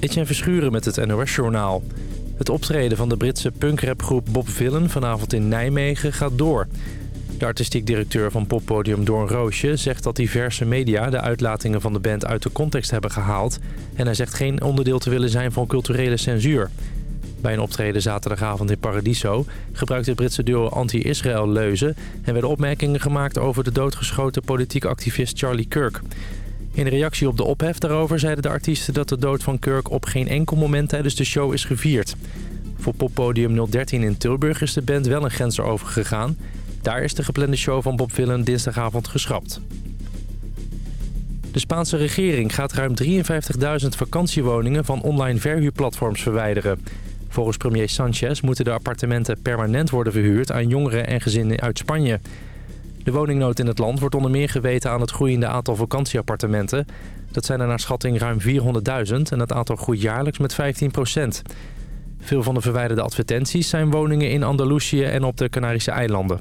Etienne Verschuren met het NOS-journaal. Het optreden van de Britse punkrapgroep Bob Villen vanavond in Nijmegen gaat door. De artistiek directeur van poppodium Doorn Roosje zegt dat diverse media de uitlatingen van de band uit de context hebben gehaald. En hij zegt geen onderdeel te willen zijn van culturele censuur. Bij een optreden zaterdagavond in Paradiso gebruikte het Britse duo anti-Israël leuzen... en werden opmerkingen gemaakt over de doodgeschoten politiek activist Charlie Kirk. In reactie op de ophef daarover zeiden de artiesten dat de dood van Kirk op geen enkel moment tijdens de show is gevierd. Voor poppodium 013 in Tilburg is de band wel een grens erover gegaan. Daar is de geplande show van Bob Villen dinsdagavond geschrapt. De Spaanse regering gaat ruim 53.000 vakantiewoningen van online verhuurplatforms verwijderen. Volgens premier Sanchez moeten de appartementen permanent worden verhuurd aan jongeren en gezinnen uit Spanje. De woningnood in het land wordt onder meer geweten aan het groeiende aantal vakantieappartementen. Dat zijn er naar schatting ruim 400.000 en het aantal groeit jaarlijks met 15% Veel van de verwijderde advertenties zijn woningen in Andalusië en op de Canarische eilanden.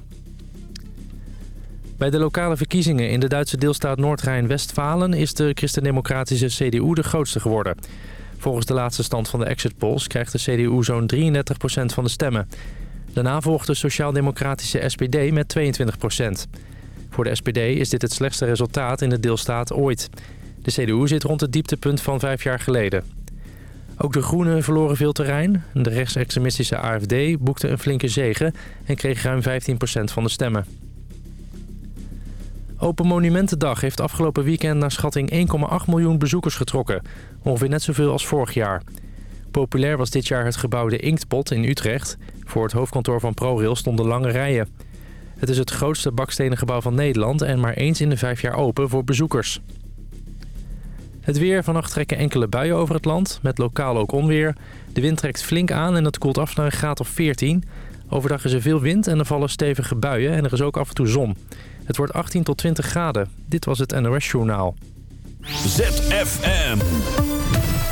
Bij de lokale verkiezingen in de Duitse deelstaat Noord-Rijn-Westfalen... is de christendemocratische CDU de grootste geworden. Volgens de laatste stand van de exit polls krijgt de CDU zo'n 33% van de stemmen. Daarna volgt de sociaal-democratische SPD met 22%. Voor de SPD is dit het slechtste resultaat in de deelstaat ooit. De CDU zit rond het dieptepunt van vijf jaar geleden. Ook de Groenen verloren veel terrein. De rechtsextremistische AFD boekte een flinke zege en kreeg ruim 15% van de stemmen. Open Monumentendag heeft afgelopen weekend naar schatting 1,8 miljoen bezoekers getrokken. Ongeveer net zoveel als vorig jaar. Populair was dit jaar het gebouw De Inktpot in Utrecht. Voor het hoofdkantoor van ProRail stonden lange rijen. Het is het grootste bakstenen gebouw van Nederland en maar eens in de vijf jaar open voor bezoekers. Het weer. Vannacht trekken enkele buien over het land, met lokaal ook onweer. De wind trekt flink aan en het koelt af naar een graad of 14. Overdag is er veel wind en er vallen stevige buien en er is ook af en toe zon. Het wordt 18 tot 20 graden. Dit was het NOS Journaal. ZFM.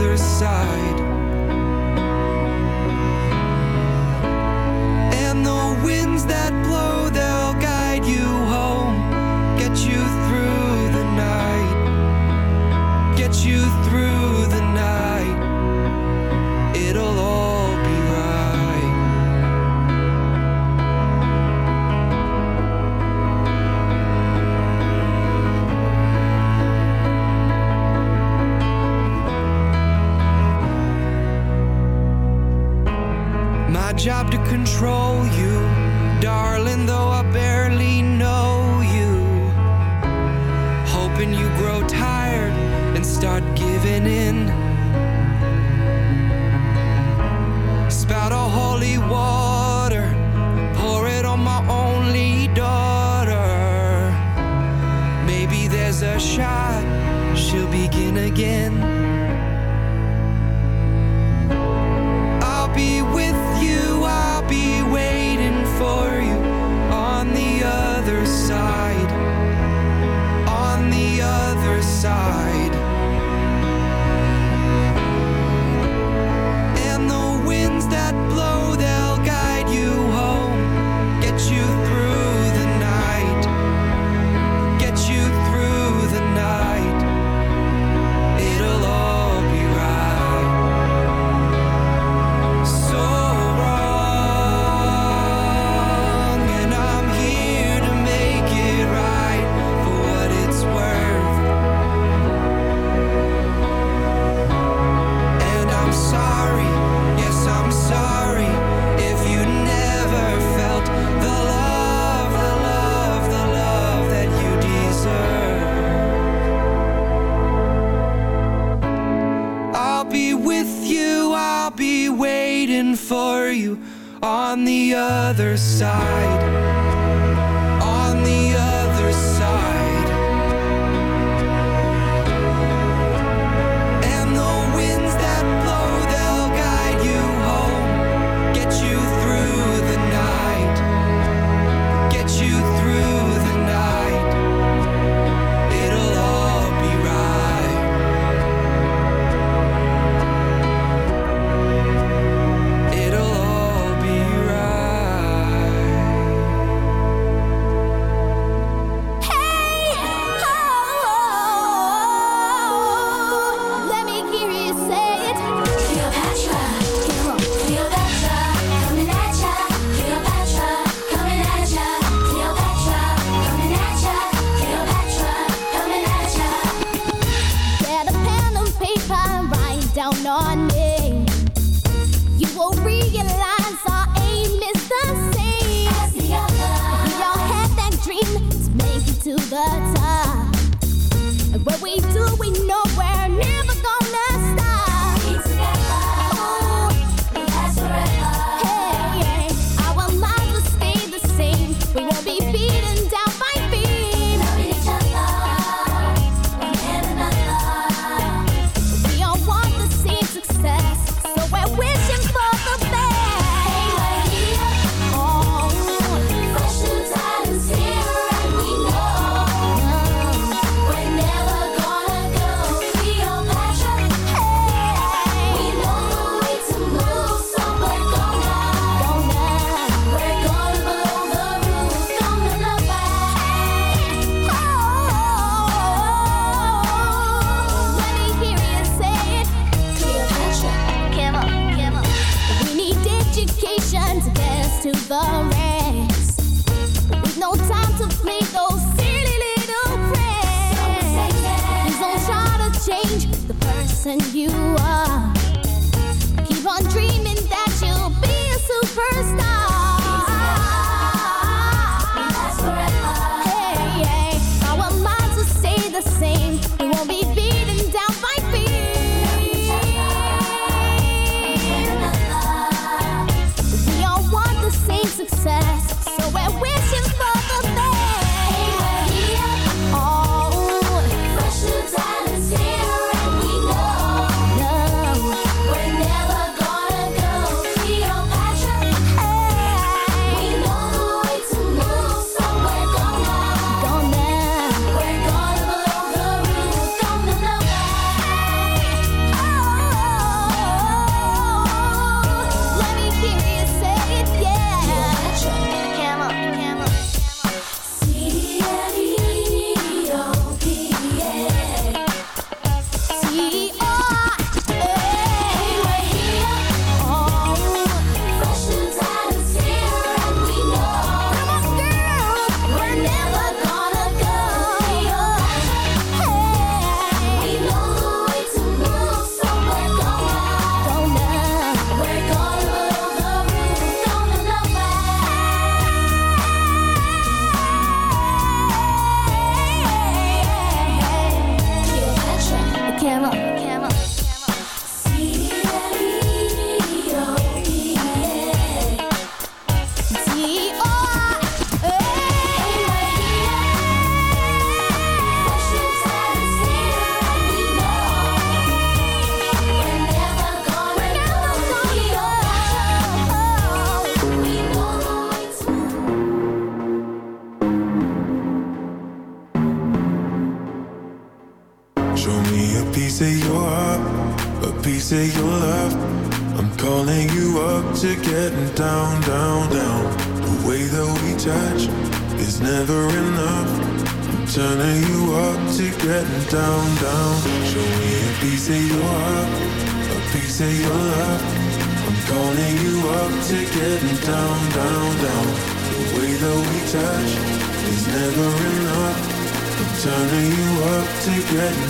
other side. On the other side.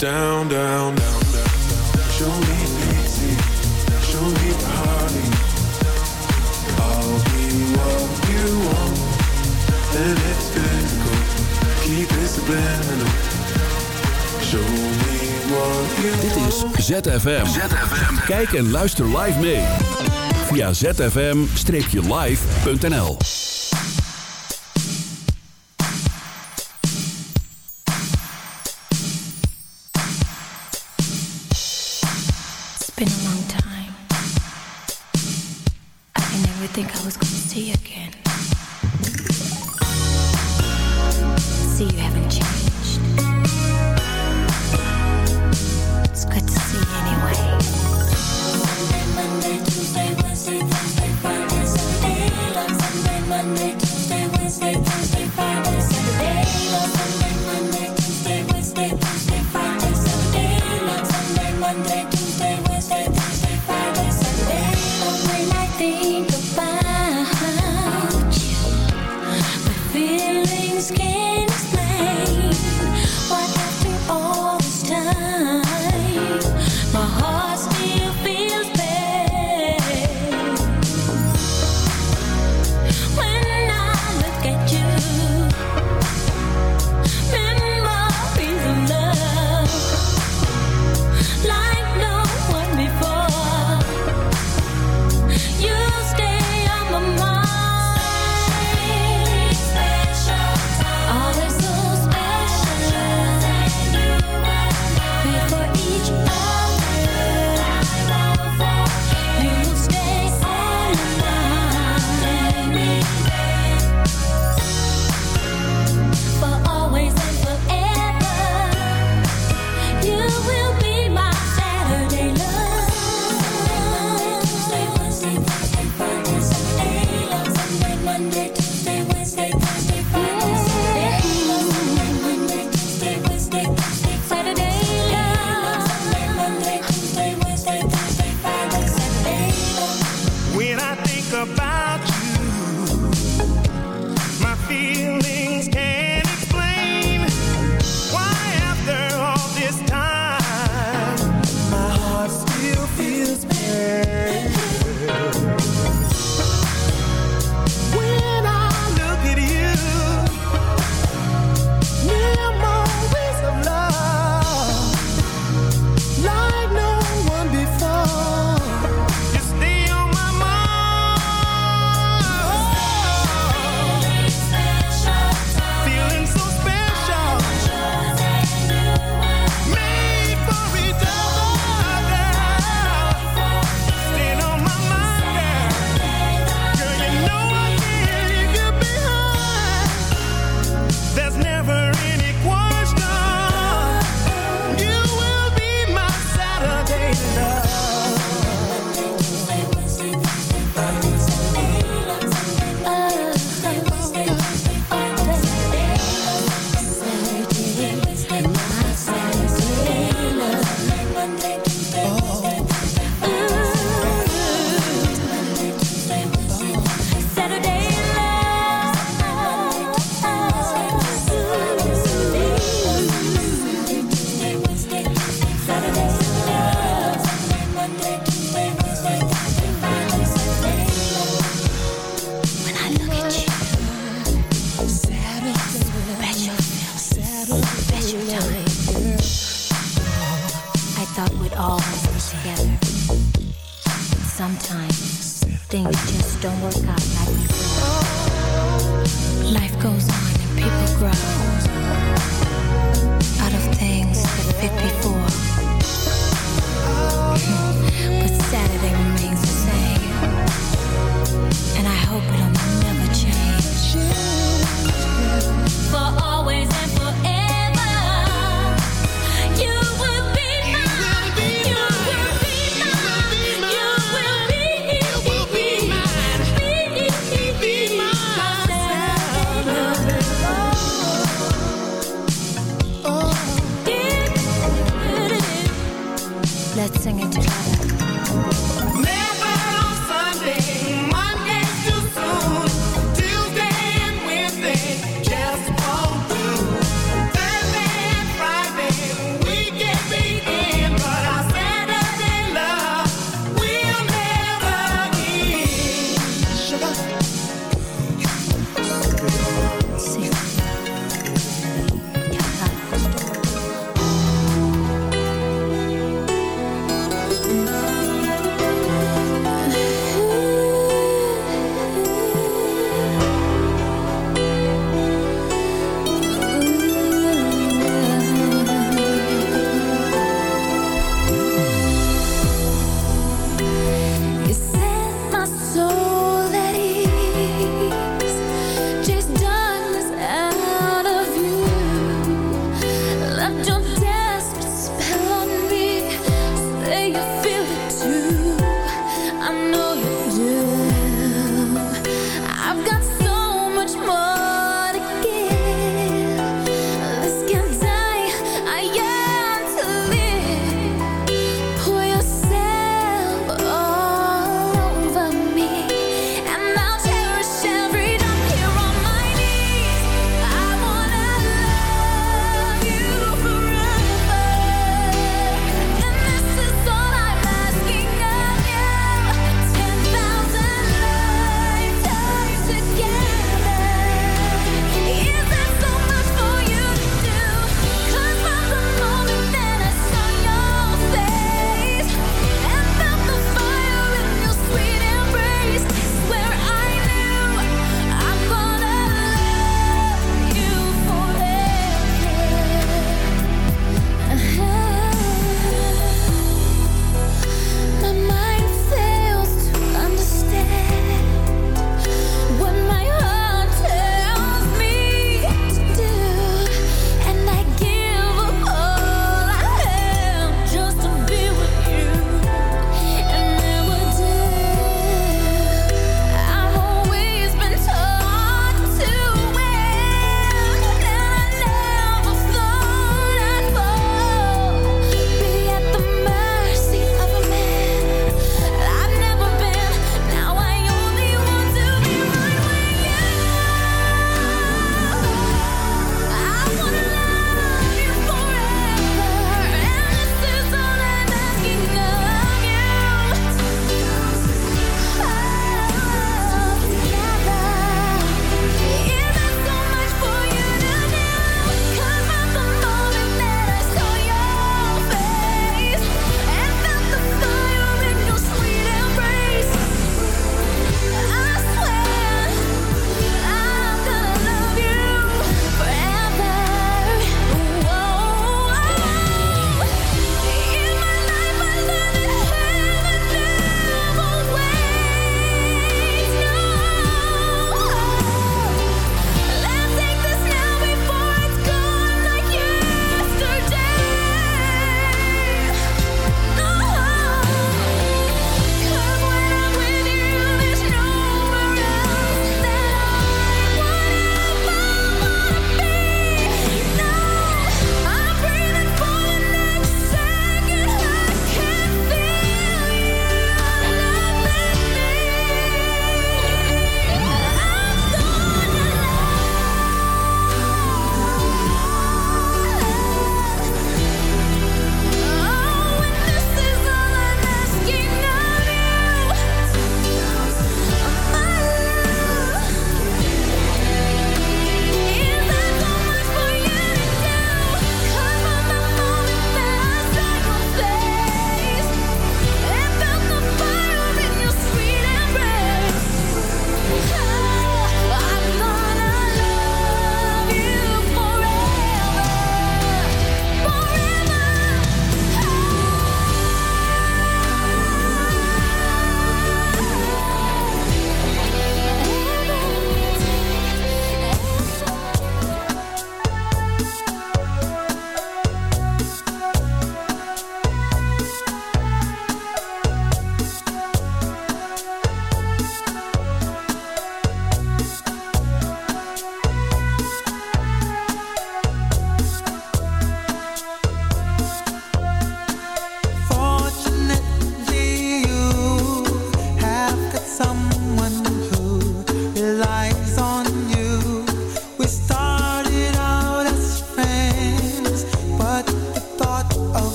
down, down, down, down. Show me pity, show me party. I'll be what you want, and it's physical. Keep it subliminal. Show me what you Dit is ZFM. ZFM. Kijk en luister live mee. Via zfm-live.nl